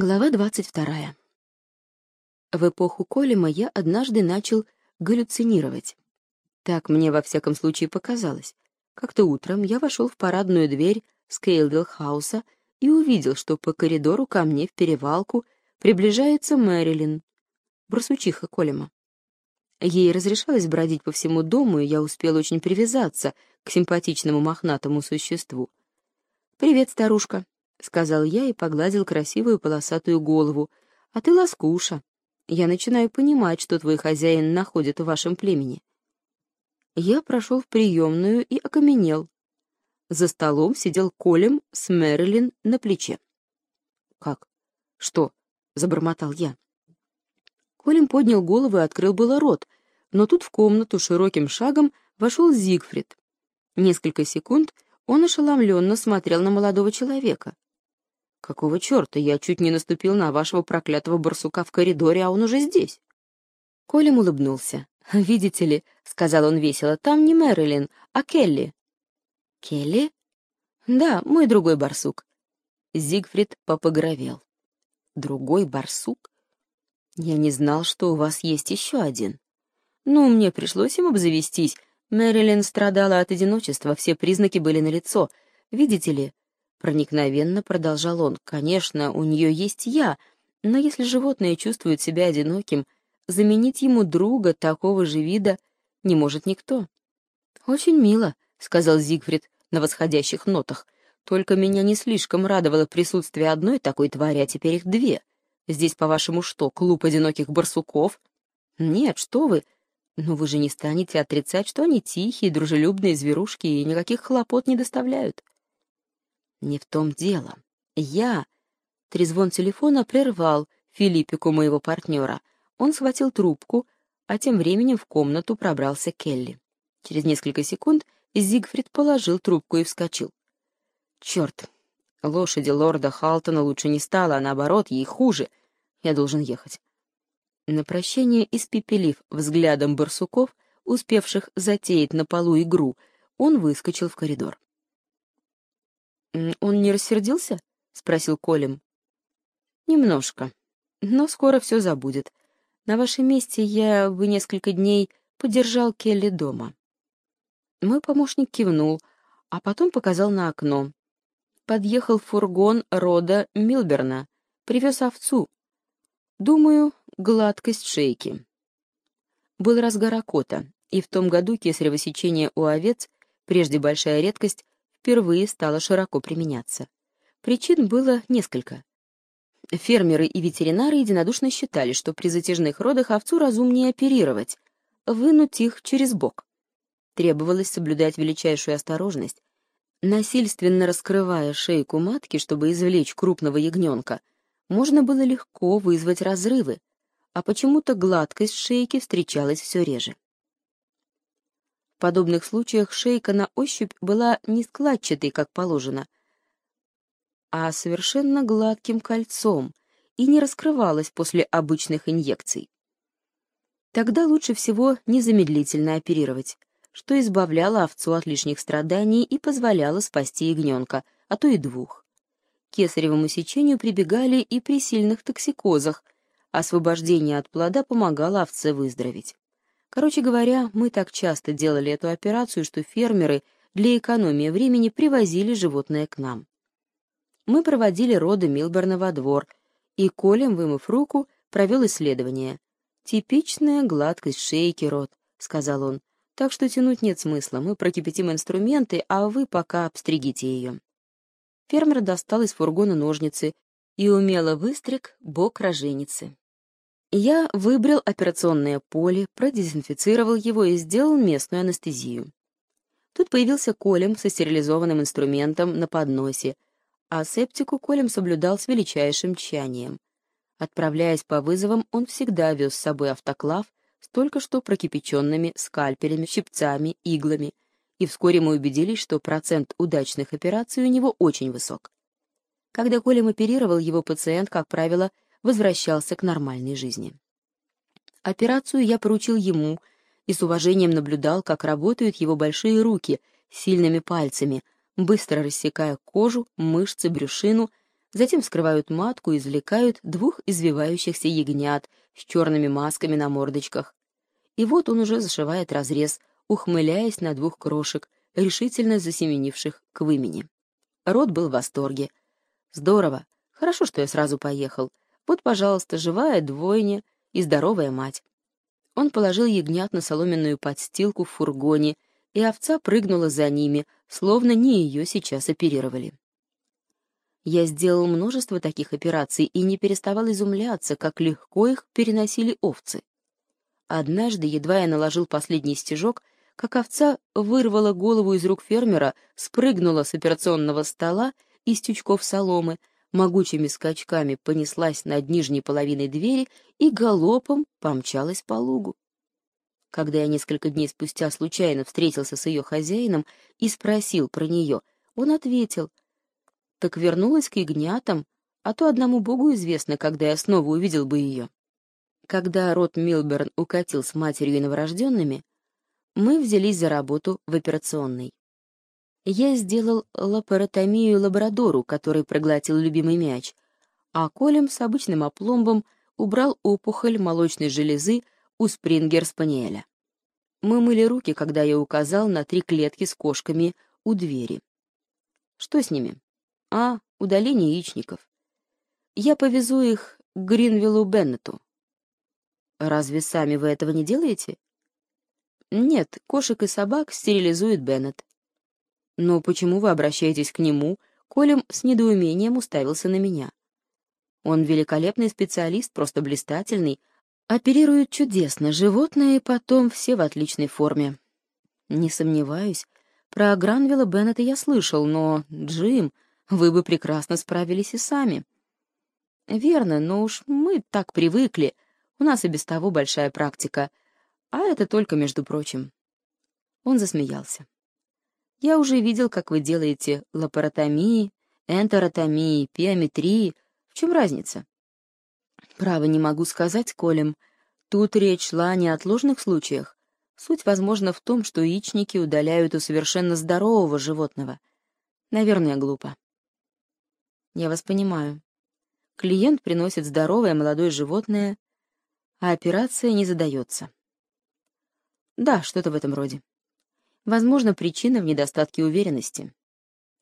Глава 22. В эпоху Колема я однажды начал галлюцинировать. Так мне во всяком случае показалось. Как-то утром я вошел в парадную дверь Скелдейл-хауса и увидел, что по коридору ко мне в перевалку приближается Мэрилин, барсучиха Колема. Ей разрешалось бродить по всему дому, и я успел очень привязаться к симпатичному мохнатому существу. «Привет, старушка», — сказал я и погладил красивую полосатую голову. «А ты ласкуша. Я начинаю понимать, что твой хозяин находит в вашем племени». Я прошел в приемную и окаменел. За столом сидел Колем с Мэрилин на плече. «Как? Что?» — забормотал я. Колем поднял голову и открыл было рот, но тут в комнату широким шагом вошел Зигфрид. Несколько секунд он ошеломленно смотрел на молодого человека. «Какого черта? Я чуть не наступил на вашего проклятого барсука в коридоре, а он уже здесь». Колем улыбнулся. «Видите ли», — сказал он весело, — «там не Мэрилин, а Келли». «Келли?» «Да, мой другой барсук». Зигфрид попогровел. «Другой барсук? Я не знал, что у вас есть еще один». «Ну, мне пришлось им обзавестись. Мэрилин страдала от одиночества, все признаки были налицо. Видите ли, Проникновенно продолжал он. Конечно, у нее есть я, но если животное чувствует себя одиноким, заменить ему друга такого же вида не может никто. Очень мило, сказал Зигфрид на восходящих нотах. Только меня не слишком радовало присутствие одной такой твари, а теперь их две. Здесь, по-вашему, что, клуб одиноких барсуков? Нет, что вы? Но вы же не станете отрицать, что они тихие, дружелюбные зверушки и никаких хлопот не доставляют. Не в том дело. Я... Трезвон телефона прервал Филиппику моего партнера. Он схватил трубку, а тем временем в комнату пробрался Келли. Через несколько секунд Зигфрид положил трубку и вскочил. «Черт! Лошади лорда Халтона лучше не стало, а наоборот, ей хуже. Я должен ехать». На прощение, испепелив взглядом барсуков, успевших затеять на полу игру, он выскочил в коридор. «Он не рассердился?» — спросил Колем. «Немножко. Но скоро все забудет. На вашем месте я бы несколько дней подержал Келли дома». Мой помощник кивнул, а потом показал на окно. Подъехал фургон рода Милберна, привез овцу. Думаю, гладкость шейки. Был разгар окота, и в том году кесарево сечение у овец, прежде большая редкость, впервые стало широко применяться. Причин было несколько. Фермеры и ветеринары единодушно считали, что при затяжных родах овцу разумнее оперировать, вынуть их через бок. Требовалось соблюдать величайшую осторожность. Насильственно раскрывая шейку матки, чтобы извлечь крупного ягненка, можно было легко вызвать разрывы, а почему-то гладкость шейки встречалась все реже. В подобных случаях шейка на ощупь была не складчатой, как положено, а совершенно гладким кольцом и не раскрывалась после обычных инъекций. Тогда лучше всего незамедлительно оперировать, что избавляло овцу от лишних страданий и позволяло спасти ягненка, а то и двух. К кесаревому сечению прибегали и при сильных токсикозах, освобождение от плода помогало овце выздороветь. Короче говоря, мы так часто делали эту операцию, что фермеры для экономии времени привозили животное к нам. Мы проводили роды Милберна во двор, и Колем, вымыв руку, провел исследование. «Типичная гладкость шейки, рот», — сказал он. «Так что тянуть нет смысла, мы прокипятим инструменты, а вы пока обстригите ее». Фермер достал из фургона ножницы и умело выстриг бок роженицы. Я выбрал операционное поле, продезинфицировал его и сделал местную анестезию. Тут появился Колем со стерилизованным инструментом на подносе, а септику Колем соблюдал с величайшим тщанием. Отправляясь по вызовам, он всегда вез с собой автоклав с только что прокипяченными скальпелями, щипцами, иглами, и вскоре мы убедились, что процент удачных операций у него очень высок. Когда Колем оперировал, его пациент, как правило, возвращался к нормальной жизни. Операцию я поручил ему и с уважением наблюдал, как работают его большие руки сильными пальцами, быстро рассекая кожу, мышцы, брюшину, Затем вскрывают матку и извлекают двух извивающихся ягнят с черными масками на мордочках. И вот он уже зашивает разрез, ухмыляясь на двух крошек, решительно засеменивших к вымени. Рот был в восторге. «Здорово. Хорошо, что я сразу поехал. Вот, пожалуйста, живая двойня и здоровая мать». Он положил ягнят на соломенную подстилку в фургоне, и овца прыгнула за ними, словно не ее сейчас оперировали. Я сделал множество таких операций и не переставал изумляться, как легко их переносили овцы. Однажды, едва я наложил последний стежок, как овца вырвала голову из рук фермера, спрыгнула с операционного стола из тючков соломы, могучими скачками понеслась над нижней половиной двери и галопом помчалась по лугу. Когда я несколько дней спустя случайно встретился с ее хозяином и спросил про нее, он ответил — так вернулась к ягнятам, а то одному богу известно, когда я снова увидел бы ее. Когда Рот Милберн укатил с матерью и новорожденными, мы взялись за работу в операционной. Я сделал лапаротомию лабрадору, который проглотил любимый мяч, а Колем с обычным опломбом убрал опухоль молочной железы у Спрингер-спаниеля. Мы мыли руки, когда я указал на три клетки с кошками у двери. Что с ними? А. Удаление яичников. Я повезу их к Гринвиллу Беннету. Разве сами вы этого не делаете? Нет, кошек и собак стерилизует Беннет. Но почему вы обращаетесь к нему? Колем с недоумением уставился на меня. Он великолепный специалист, просто блистательный, оперирует чудесно, животные потом все в отличной форме. Не сомневаюсь. Про Гранвилла Беннета я слышал, но Джим вы бы прекрасно справились и сами. Верно, но уж мы так привыкли, у нас и без того большая практика, а это только между прочим. Он засмеялся. Я уже видел, как вы делаете лапаротомии, энтеротомии, пиометрии. В чем разница? Право не могу сказать, Колем. Тут речь шла о отложных случаях. Суть, возможно, в том, что яичники удаляют у совершенно здорового животного. Наверное, глупо. Я вас понимаю. Клиент приносит здоровое молодое животное, а операция не задается. Да, что-то в этом роде. Возможно, причина в недостатке уверенности.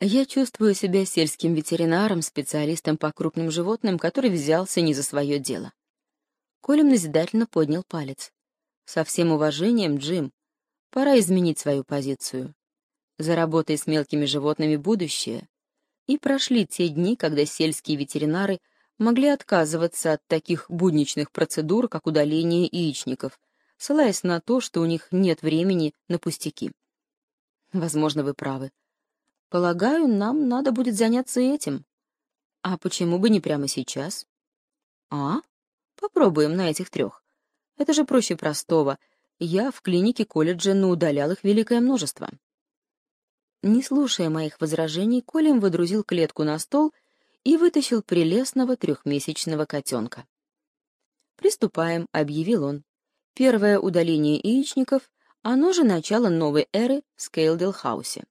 Я чувствую себя сельским ветеринаром, специалистом по крупным животным, который взялся не за свое дело. Колем назидательно поднял палец. Со всем уважением, Джим, пора изменить свою позицию. За работой с мелкими животными будущее, и прошли те дни, когда сельские ветеринары могли отказываться от таких будничных процедур, как удаление яичников, ссылаясь на то, что у них нет времени на пустяки. Возможно, вы правы. Полагаю, нам надо будет заняться этим. А почему бы не прямо сейчас? А? Попробуем на этих трех. Это же проще простого. Я в клинике колледжа наудалял их великое множество. Не слушая моих возражений, Колем водрузил клетку на стол и вытащил прелестного трехмесячного котенка. «Приступаем», — объявил он. «Первое удаление яичников, оно же начало новой эры в Скелдейл-хаусе».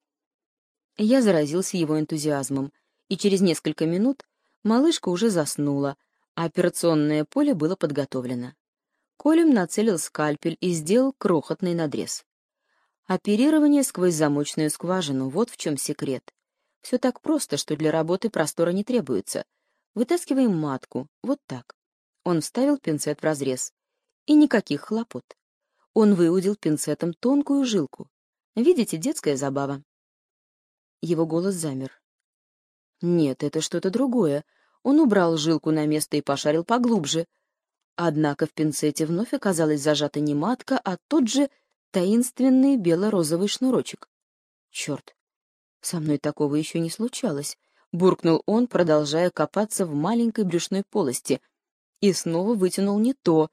Я заразился его энтузиазмом, и через несколько минут малышка уже заснула, а операционное поле было подготовлено. Колем нацелил скальпель и сделал крохотный надрез. Оперирование сквозь замочную скважину — вот в чем секрет. Все так просто, что для работы простора не требуется. Вытаскиваем матку, вот так. Он вставил пинцет в разрез. И никаких хлопот. Он выудил пинцетом тонкую жилку. Видите, детская забава. Его голос замер. Нет, это что-то другое. Он убрал жилку на место и пошарил поглубже. Однако в пинцете вновь оказалась зажата не матка, а тот же таинственный бело-розовый шнурочек. Черт, со мной такого еще не случалось, буркнул он, продолжая копаться в маленькой брюшной полости, и снова вытянул не то.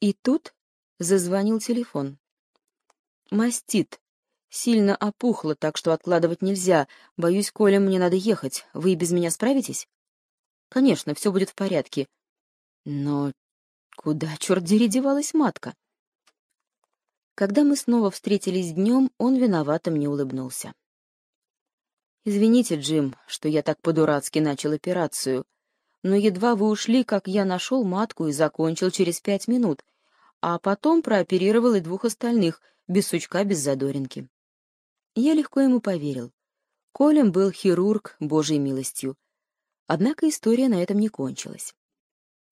И тут зазвонил телефон. Мастит. Сильно опухло, так что откладывать нельзя. Боюсь, Коля, мне надо ехать. Вы без меня справитесь? Конечно, все будет в порядке. Но куда, черт дери, девалась матка? Когда мы снова встретились днем, он виновато мне улыбнулся. «Извините, Джим, что я так по-дурацки начал операцию, но едва вы ушли, как я нашел матку и закончил через пять минут, а потом прооперировал и двух остальных, без сучка, без задоринки». Я легко ему поверил. Колем был хирург Божьей милостью. Однако история на этом не кончилась.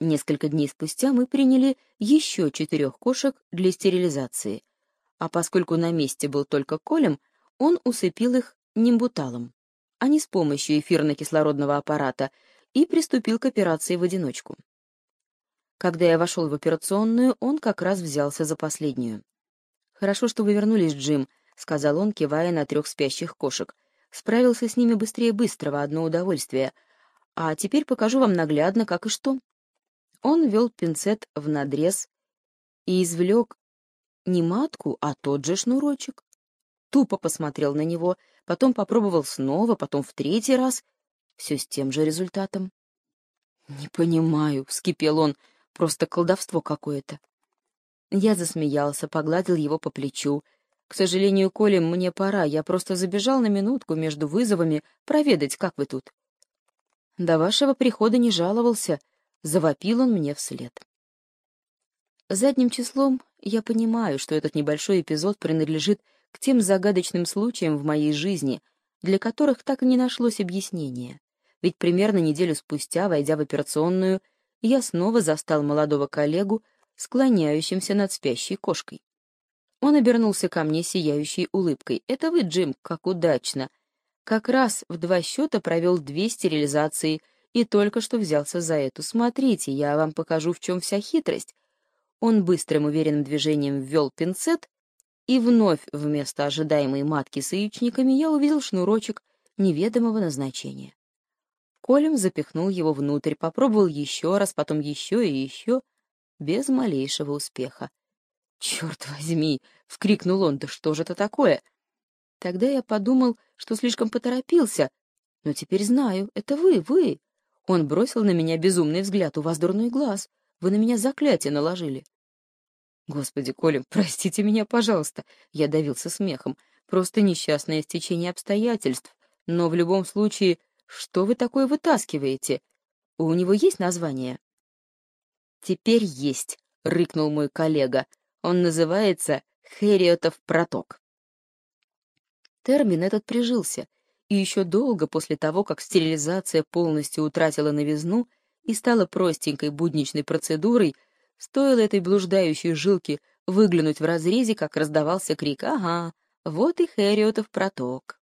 Несколько дней спустя мы приняли еще четырех кошек для стерилизации, а поскольку на месте был только Колем, он усыпил их нимбуталом, а не с помощью эфирно-кислородного аппарата, и приступил к операции в одиночку. Когда я вошел в операционную, он как раз взялся за последнюю. «Хорошо, что вы вернулись, Джим», — сказал он, кивая на трех спящих кошек. «Справился с ними быстрее быстрого, одно удовольствие. А теперь покажу вам наглядно, как и что». Он вел пинцет в надрез и извлек не матку, а тот же шнурочек. Тупо посмотрел на него, потом попробовал снова, потом в третий раз. Все с тем же результатом. «Не понимаю», — вскипел он, — «просто колдовство какое-то». Я засмеялся, погладил его по плечу. «К сожалению, Коля, мне пора, я просто забежал на минутку между вызовами проведать, как вы тут». «До вашего прихода не жаловался», Завопил он мне вслед. Задним числом я понимаю, что этот небольшой эпизод принадлежит к тем загадочным случаям в моей жизни, для которых так и не нашлось объяснения. Ведь примерно неделю спустя, войдя в операционную, я снова застал молодого коллегу, склоняющимся над спящей кошкой. Он обернулся ко мне сияющей улыбкой. «Это вы, Джим, как удачно! Как раз в два счета провел две стерилизации и только что взялся за эту. Смотрите, я вам покажу, в чем вся хитрость. Он быстрым уверенным движением ввел пинцет, и вновь вместо ожидаемой матки с яичниками я увидел шнурочек неведомого назначения. Колем запихнул его внутрь, попробовал еще раз, потом еще и еще, без малейшего успеха. «Черт возьми!» — вскрикнул он. «Да что же это такое?» Тогда я подумал, что слишком поторопился, но теперь знаю, это вы, вы. Он бросил на меня безумный взгляд. «У вас дурной глаз. Вы на меня заклятие наложили». «Господи, Коля, простите меня, пожалуйста». Я давился смехом. «Просто несчастное стечение обстоятельств. Но в любом случае, что вы такое вытаскиваете? У него есть название?» «Теперь есть», — рыкнул мой коллега. «Он называется Хэриотов проток». Термин этот прижился — и еще долго после того, как стерилизация полностью утратила новизну и стала простенькой будничной процедурой, стоило этой блуждающей жилке выглянуть в разрезе, как раздавался крик «Ага, вот и Хэриотов проток».